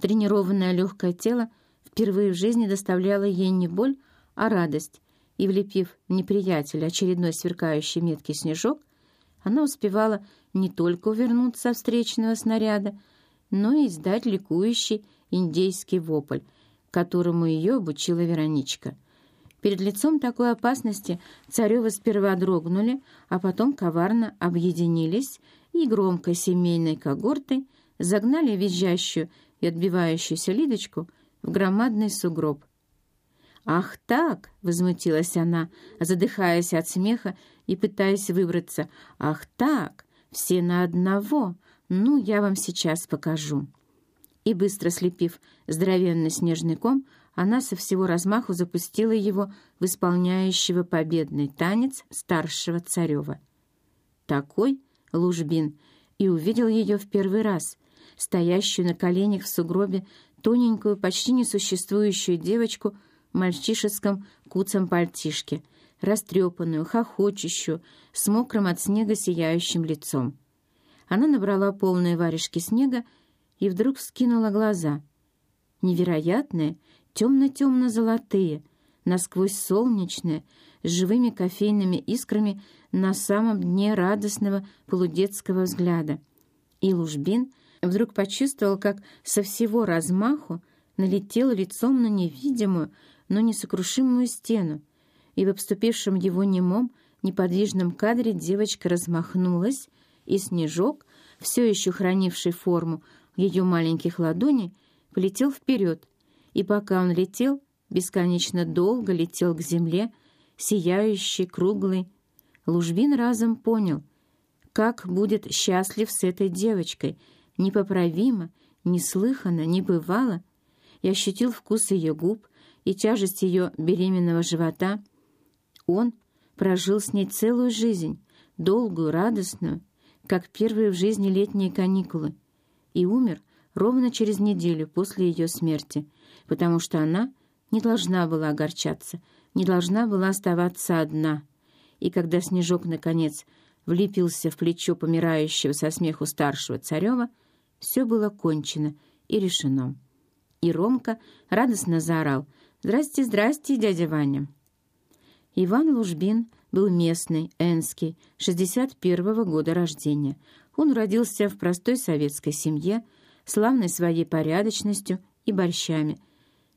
Тренированное легкое тело впервые в жизни доставляло ей не боль, а радость, и, влепив неприятеля очередной сверкающий меткий снежок, она успевала не только увернуться от встречного снаряда, но и издать ликующий индейский вопль, которому ее обучила Вероничка. Перед лицом такой опасности царевы сперва дрогнули, а потом коварно объединились и громкой семейной когортой загнали визжащую и отбивающуюся Лидочку в громадный сугроб. «Ах так!» — возмутилась она, задыхаясь от смеха и пытаясь выбраться. «Ах так! Все на одного! Ну, я вам сейчас покажу!» И, быстро слепив здоровенный снежный ком, она со всего размаху запустила его в исполняющего победный танец старшего царева. Такой Лужбин и увидел ее в первый раз, стоящую на коленях в сугробе тоненькую, почти несуществующую девочку — мальчишеском куцом пальтишке, растрепанную, хохочущую, с мокрым от снега сияющим лицом. Она набрала полные варежки снега и вдруг вскинула глаза. Невероятные, темно-темно-золотые, насквозь солнечные, с живыми кофейными искрами на самом дне радостного полудетского взгляда. И Лужбин вдруг почувствовал, как со всего размаху налетел лицом на невидимую, но несокрушимую стену, и в обступившем его немом, неподвижном кадре девочка размахнулась, и снежок, все еще хранивший форму ее маленьких ладоней, полетел вперед, и пока он летел, бесконечно долго летел к земле, сияющий, круглый, Лужбин разом понял, как будет счастлив с этой девочкой, непоправимо, неслыханно, небывало, и ощутил вкус ее губ, и тяжесть ее беременного живота, он прожил с ней целую жизнь, долгую, радостную, как первые в жизни летние каникулы, и умер ровно через неделю после ее смерти, потому что она не должна была огорчаться, не должна была оставаться одна. И когда Снежок, наконец, влепился в плечо помирающего со смеху старшего царева, все было кончено и решено. И Ромка радостно заорал — «Здрасте, здрасте, дядя Ваня». Иван Лужбин был местный, энский, 61-го года рождения. Он родился в простой советской семье, славной своей порядочностью и борщами.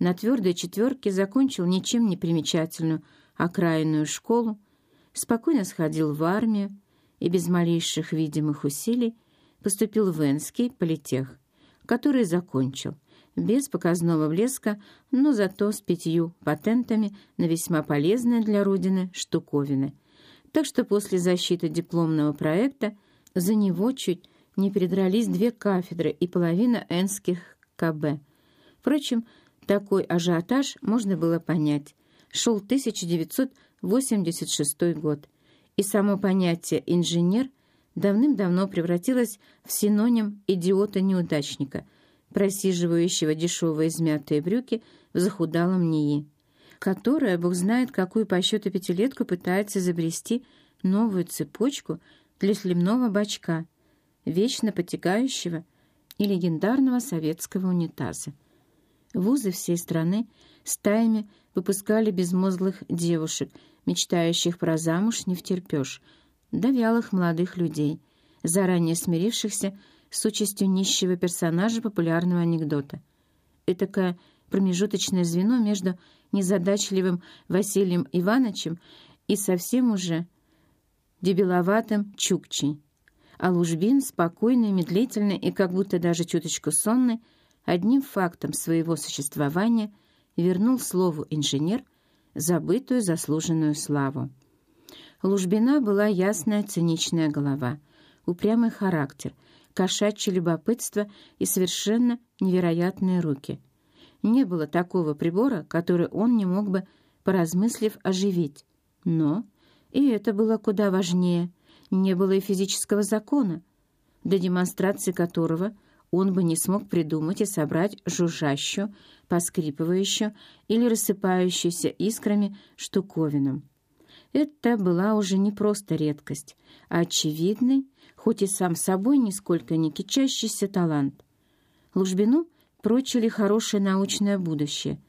На твердой четверке закончил ничем не примечательную окраинную школу, спокойно сходил в армию и без малейших видимых усилий поступил в Энский политех, который закончил без показного блеска, но зато с пятью патентами на весьма полезные для Родины штуковины. Так что после защиты дипломного проекта за него чуть не передрались две кафедры и половина энских КБ. Впрочем, такой ажиотаж можно было понять. Шел 1986 год, и само понятие «инженер» давным-давно превратилось в синоним идиота-неудачника – просиживающего дешевые измятые брюки в захудалом НИИ, которая, бог знает, какую по счету пятилетку пытается изобрести новую цепочку для сливного бачка, вечно потекающего и легендарного советского унитаза. Вузы всей страны стаями выпускали безмозглых девушек, мечтающих про замуж не втерпешь, да вялых молодых людей, заранее смирившихся с участью нищего персонажа популярного анекдота. Этакое промежуточное звено между незадачливым Василием Ивановичем и совсем уже дебиловатым Чукчей. А Лужбин, спокойный, медлительный и как будто даже чуточку сонный, одним фактом своего существования вернул слову «инженер» забытую заслуженную славу. Лужбина была ясная циничная голова, упрямый характер, кошачье любопытство и совершенно невероятные руки. Не было такого прибора, который он не мог бы, поразмыслив, оживить. Но, и это было куда важнее, не было и физического закона, для демонстрации которого он бы не смог придумать и собрать жужжащую, поскрипывающую или рассыпающуюся искрами штуковину. Это была уже не просто редкость, а очевидный, хоть и сам собой нисколько не кичащийся талант. Лужбину прочили хорошее научное будущее,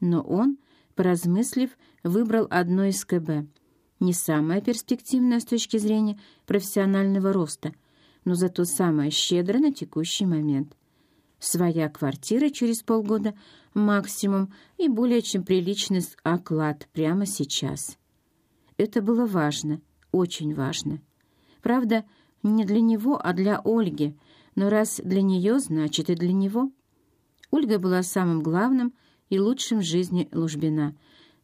но он, поразмыслив, выбрал одно из КБ. Не самое перспективное с точки зрения профессионального роста, но зато самое щедрое на текущий момент. Своя квартира через полгода максимум и более чем приличный оклад прямо сейчас. Это было важно, очень важно. Правда, не для него, а для Ольги, но раз для нее, значит и для него. Ольга была самым главным и лучшим в жизни Лужбина.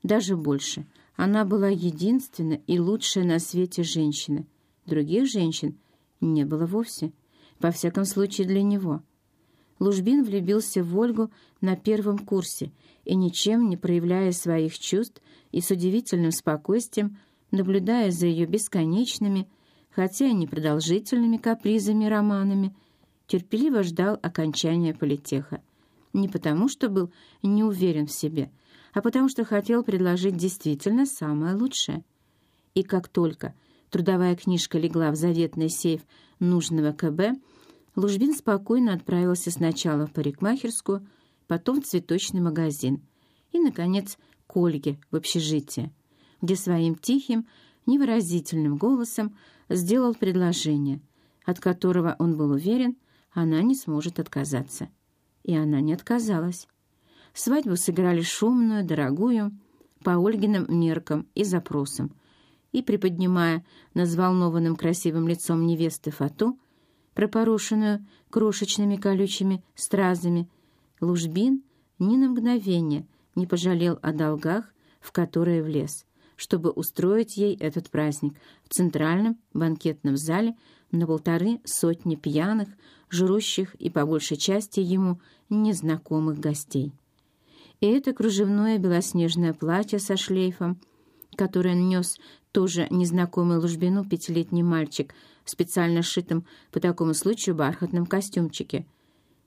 Даже больше. Она была единственная и лучшая на свете женщина. Других женщин не было вовсе. Во всяком случае, для него. Лужбин влюбился в Ольгу на первом курсе и, ничем не проявляя своих чувств и с удивительным спокойствием, наблюдая за ее бесконечными, хотя и непродолжительными капризами романами, терпеливо ждал окончания политеха. Не потому, что был не уверен в себе, а потому что хотел предложить действительно самое лучшее. И как только трудовая книжка легла в заветный сейф нужного КБ, Лужбин спокойно отправился сначала в парикмахерскую, потом в цветочный магазин и, наконец, к Ольге в общежитие, где своим тихим, невыразительным голосом сделал предложение, от которого он был уверен, она не сможет отказаться. И она не отказалась. Свадьбу сыграли шумную, дорогую, по Ольгиным меркам и запросам, и, приподнимая на взволнованным красивым лицом невесты фату, пропорошенную крошечными колючими стразами, Лужбин ни на мгновение не пожалел о долгах, в которые влез, чтобы устроить ей этот праздник в центральном банкетном зале на полторы сотни пьяных, жрущих и по большей части ему незнакомых гостей. И это кружевное белоснежное платье со шлейфом, которое нес тоже незнакомый Лужбину пятилетний мальчик специально сшитом по такому случаю бархатном костюмчике,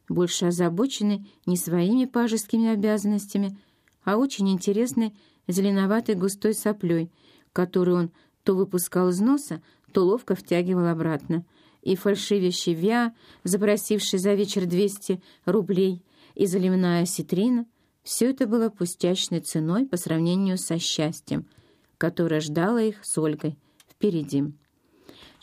больше озабоченный не своими пажескими обязанностями, а очень интересной зеленоватой густой соплей, которую он то выпускал из носа, то ловко втягивал обратно, и фальшивящий Виа, запросивший за вечер 200 рублей, и заливная ситрина — все это было пустячной ценой по сравнению со счастьем, которое ждало их с Ольгой впереди.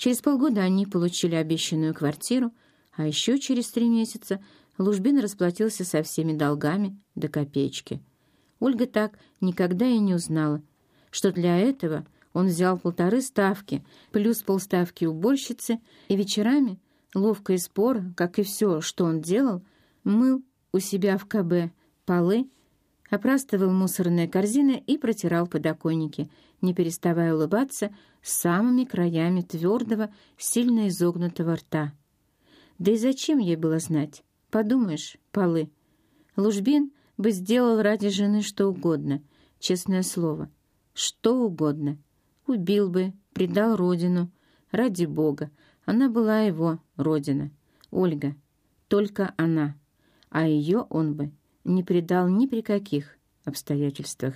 Через полгода они получили обещанную квартиру, а еще через три месяца Лужбин расплатился со всеми долгами до копеечки. Ольга так никогда и не узнала, что для этого — он взял полторы ставки, плюс полставки уборщицы, и вечерами, ловко и споро, как и все, что он делал, мыл у себя в КБ полы, опрастывал мусорные корзины и протирал подоконники, не переставая улыбаться самыми краями твердого, сильно изогнутого рта. Да и зачем ей было знать? Подумаешь, полы. Лужбин бы сделал ради жены что угодно, честное слово, что угодно — Убил бы, предал родину. Ради Бога, она была его родина. Ольга. Только она. А ее он бы не предал ни при каких обстоятельствах.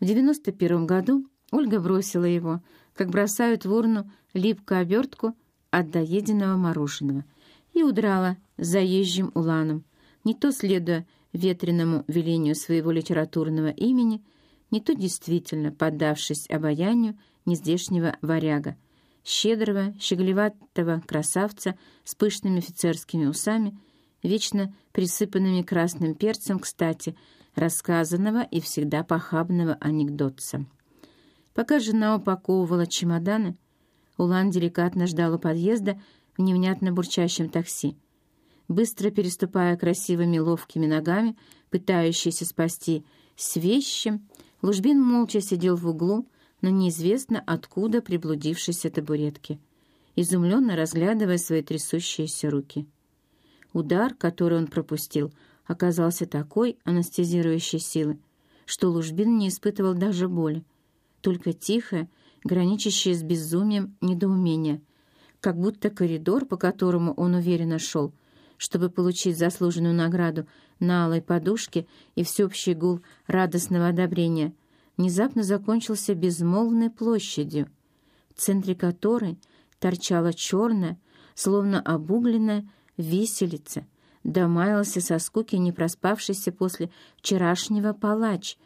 В 91 году Ольга бросила его, как бросают в урну липкую обертку от доеденного мороженого, и удрала заезжим уланом, не то следуя ветреному велению своего литературного имени — не то действительно поддавшись обаянию нездешнего варяга, щедрого, щеголеватого красавца с пышными офицерскими усами, вечно присыпанными красным перцем, кстати, рассказанного и всегда похабного анекдотца. Пока жена упаковывала чемоданы, Улан деликатно ждал у подъезда в невнятно бурчащем такси. Быстро переступая красивыми ловкими ногами, пытающийся спасти с вещи, Лужбин молча сидел в углу на неизвестно откуда приблудившейся табуретке, изумленно разглядывая свои трясущиеся руки. Удар, который он пропустил, оказался такой анестезирующей силы, что Лужбин не испытывал даже боли, только тихое, граничащее с безумием недоумение, как будто коридор, по которому он уверенно шел, чтобы получить заслуженную награду на алой подушке и всеобщий гул радостного одобрения, внезапно закончился безмолвной площадью, в центре которой торчала черная, словно обугленная виселица, домаялся со скуки не проспавшийся после вчерашнего палач,